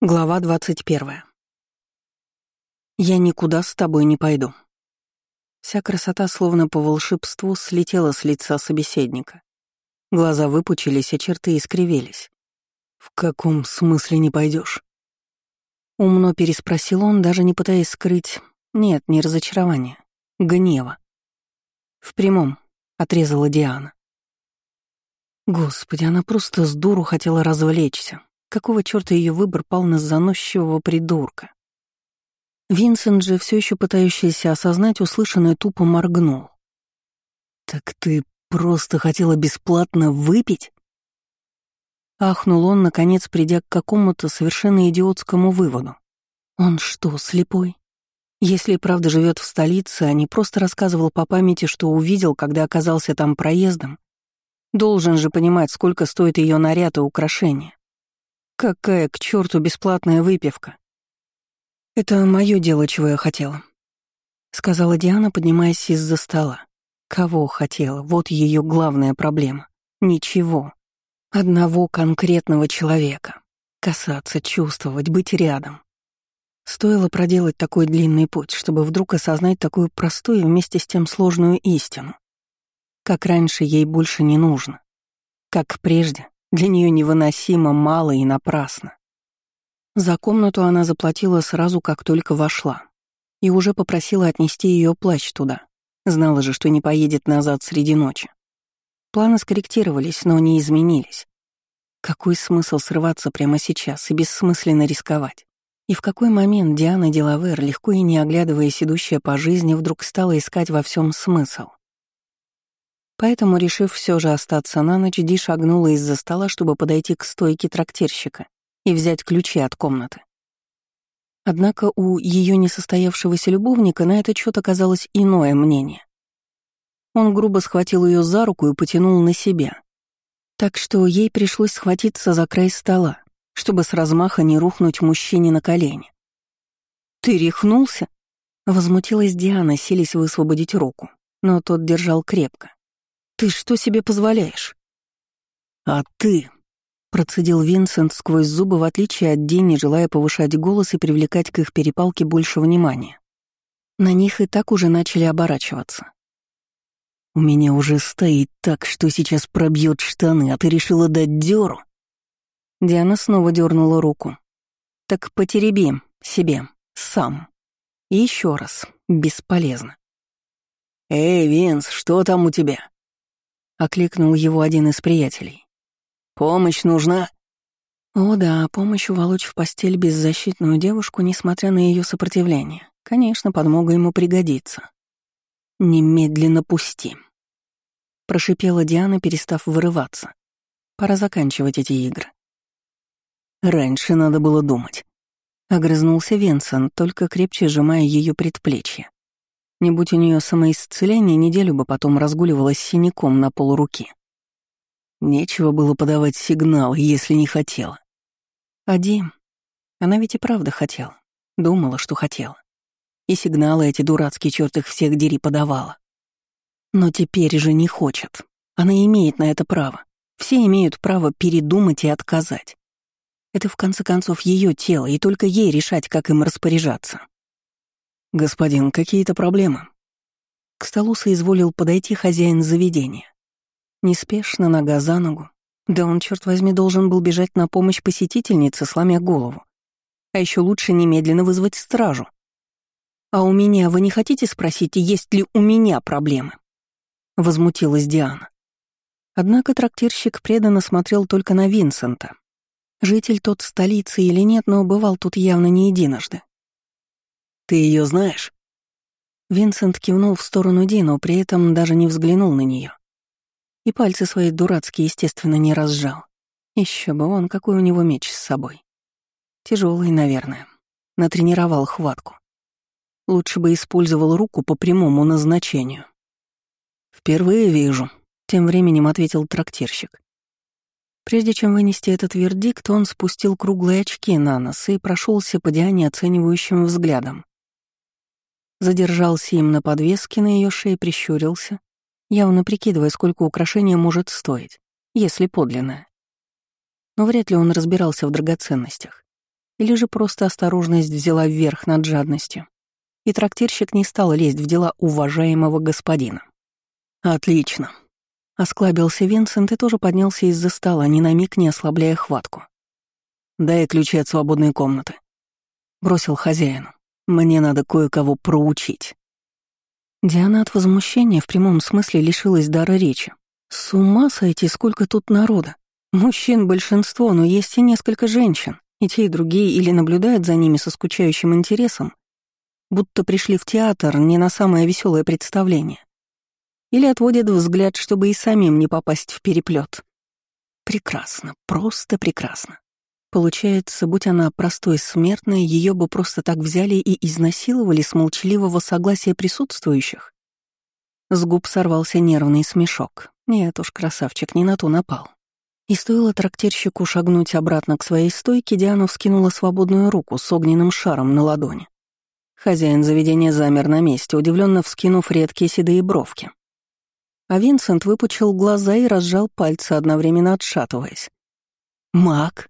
Глава 21. «Я никуда с тобой не пойду». Вся красота, словно по волшебству, слетела с лица собеседника. Глаза выпучились, а черты искривились. «В каком смысле не пойдешь? Умно переспросил он, даже не пытаясь скрыть... Нет, не разочарование. Гнева. «В прямом», — отрезала Диана. Господи, она просто с дуру хотела развлечься, Какого чёрта её выбор пал на заносчивого придурка? Винсент же, всё ещё пытающийся осознать услышанное, тупо моргнул. «Так ты просто хотела бесплатно выпить?» Ахнул он, наконец, придя к какому-то совершенно идиотскому выводу. Он что, слепой? Если правда живет в столице, а не просто рассказывал по памяти, что увидел, когда оказался там проездом, должен же понимать, сколько стоит ее наряд и украшения. Какая к черту бесплатная выпивка? Это мое дело, чего я хотела, сказала Диана, поднимаясь из-за стола. Кого хотела? Вот ее главная проблема. Ничего. Одного конкретного человека. Касаться, чувствовать, быть рядом. Стоило проделать такой длинный путь, чтобы вдруг осознать такую простую и вместе с тем сложную истину. Как раньше ей больше не нужно. Как прежде, для нее невыносимо мало и напрасно. За комнату она заплатила сразу, как только вошла. И уже попросила отнести ее плащ туда. Знала же, что не поедет назад среди ночи. Планы скорректировались, но не изменились. Какой смысл срываться прямо сейчас и бессмысленно рисковать? И в какой момент Диана Делавер, легко и не оглядываясь идущая по жизни, вдруг стала искать во всем смысл? Поэтому, решив все же остаться на ночь, Ди шагнула из-за стола, чтобы подойти к стойке трактирщика и взять ключи от комнаты. Однако у ее несостоявшегося любовника на этот счет оказалось иное мнение. Он грубо схватил ее за руку и потянул на себя. Так что ей пришлось схватиться за край стола, чтобы с размаха не рухнуть мужчине на колени. «Ты рехнулся?» — возмутилась Диана, селись высвободить руку, но тот держал крепко. Ты что себе позволяешь?» «А ты?» — процедил Винсент сквозь зубы, в отличие от Дини, желая повышать голос и привлекать к их перепалке больше внимания. На них и так уже начали оборачиваться. «У меня уже стоит так, что сейчас пробьет штаны, а ты решила дать дёру?» Диана снова дернула руку. «Так потереби себе, сам. И еще раз, бесполезно». «Эй, Винс, что там у тебя?» — окликнул его один из приятелей. «Помощь нужна?» О да, помощь уволочь в постель беззащитную девушку, несмотря на ее сопротивление. Конечно, подмога ему пригодится. «Немедленно пусти», — прошипела Диана, перестав вырываться. «Пора заканчивать эти игры». «Раньше надо было думать», — огрызнулся Винсент, только крепче сжимая ее предплечье. Не будь у нее самоисцеление, неделю бы потом разгуливалась синяком на полуруки. Нечего было подавать сигнал, если не хотела. А Дим? Она ведь и правда хотела. Думала, что хотела. И сигналы эти дурацкие, черт их всех дери, подавала. Но теперь же не хочет. Она имеет на это право. Все имеют право передумать и отказать. Это, в конце концов, ее тело, и только ей решать, как им распоряжаться. «Господин, какие-то проблемы?» К столу соизволил подойти хозяин заведения. Неспешно, нога за ногу. Да он, черт возьми, должен был бежать на помощь посетительнице, сломя голову. А еще лучше немедленно вызвать стражу. «А у меня вы не хотите спросить, есть ли у меня проблемы?» Возмутилась Диана. Однако трактирщик преданно смотрел только на Винсента. Житель тот столицы или нет, но бывал тут явно не единожды. Ты ее знаешь?» Винсент кивнул в сторону Ди, но при этом даже не взглянул на нее. И пальцы свои дурацкие, естественно, не разжал. Еще бы он, какой у него меч с собой. Тяжелый, наверное. Натренировал хватку. Лучше бы использовал руку по прямому назначению. «Впервые вижу», — тем временем ответил трактирщик. Прежде чем вынести этот вердикт, он спустил круглые очки на нос и прошелся по Диане оценивающим взглядом задержался им на подвеске на ее шее, прищурился, явно прикидывая, сколько украшение может стоить, если подлинное. Но вряд ли он разбирался в драгоценностях. Или же просто осторожность взяла вверх над жадностью, и трактирщик не стал лезть в дела уважаемого господина. «Отлично», — осклабился Винсент и тоже поднялся из-за стола, ни на миг не ослабляя хватку. «Дай ключи от свободной комнаты», — бросил хозяину. «Мне надо кое-кого проучить». Диана от возмущения в прямом смысле лишилась дара речи. С ума сойти, сколько тут народа. Мужчин большинство, но есть и несколько женщин, и те, и другие или наблюдают за ними со скучающим интересом, будто пришли в театр не на самое веселое представление, или отводят взгляд, чтобы и самим не попасть в переплет. Прекрасно, просто прекрасно. Получается, будь она простой смертной, ее бы просто так взяли и изнасиловали с молчаливого согласия присутствующих. С губ сорвался нервный смешок. Нет уж, красавчик, не на ту напал. И стоило трактирщику шагнуть обратно к своей стойке, Диана вскинула свободную руку с огненным шаром на ладони. Хозяин заведения замер на месте, удивленно вскинув редкие седые бровки. А Винсент выпучил глаза и разжал пальцы, одновременно отшатываясь. «Мак,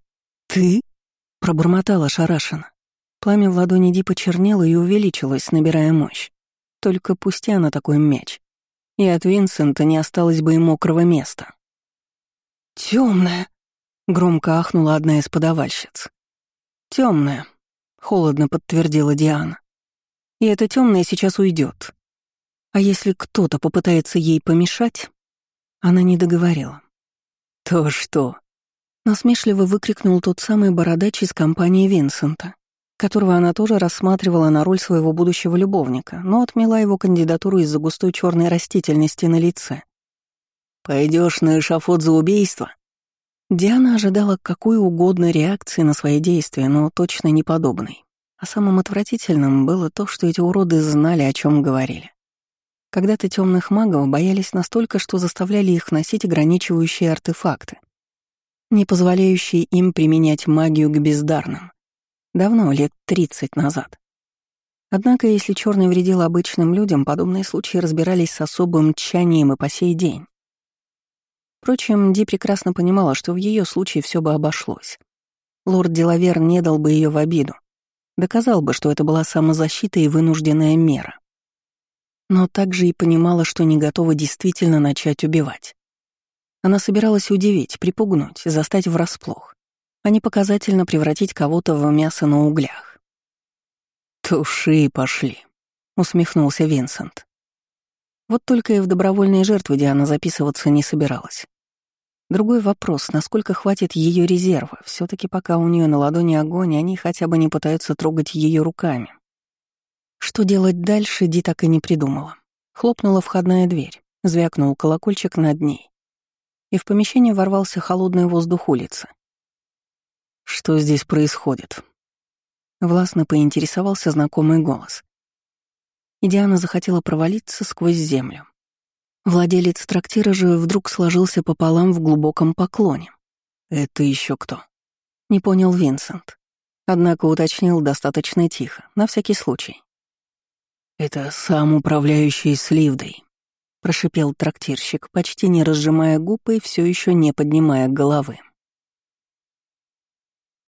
ты?» — пробормотала шарашина. Пламя в ладони Ди почернело и увеличилось, набирая мощь. Только пусти она такой мяч. И от Винсента не осталось бы и мокрого места. Темная, громко ахнула одна из подавальщиц. Темная, холодно подтвердила Диана. И эта темная сейчас уйдет. А если кто-то попытается ей помешать, она не договорила. То что? Насмешливо выкрикнул тот самый бородач из компании Винсента, которого она тоже рассматривала на роль своего будущего любовника, но отмела его кандидатуру из-за густой черной растительности на лице. Пойдешь на эшафот за убийство?» Диана ожидала какой угодно реакции на свои действия, но точно не подобной. А самым отвратительным было то, что эти уроды знали, о чем говорили. Когда-то темных магов боялись настолько, что заставляли их носить ограничивающие артефакты, не позволяющие им применять магию к бездарным. Давно, лет 30 назад. Однако, если черный вредил обычным людям, подобные случаи разбирались с особым тщанием и по сей день. Впрочем, Ди прекрасно понимала, что в ее случае все бы обошлось. Лорд Делавер не дал бы ее в обиду, доказал бы, что это была самозащита и вынужденная мера. Но также и понимала, что не готова действительно начать убивать. Она собиралась удивить, припугнуть, застать врасплох, а не показательно превратить кого-то в мясо на углях. «Туши пошли», — усмехнулся Винсент. Вот только и в добровольные жертвы Диана записываться не собиралась. Другой вопрос, насколько хватит ее резерва. все таки пока у нее на ладони огонь, они хотя бы не пытаются трогать ее руками. Что делать дальше, Ди так и не придумала. Хлопнула входная дверь, звякнул колокольчик над ней. И в помещение ворвался холодный воздух улицы. «Что здесь происходит?» Властно поинтересовался знакомый голос. И Диана захотела провалиться сквозь землю. Владелец трактира же вдруг сложился пополам в глубоком поклоне. «Это еще кто?» — не понял Винсент. Однако уточнил достаточно тихо, на всякий случай. «Это сам управляющий Сливдой», — прошипел трактирщик, почти не разжимая губы и все еще не поднимая головы.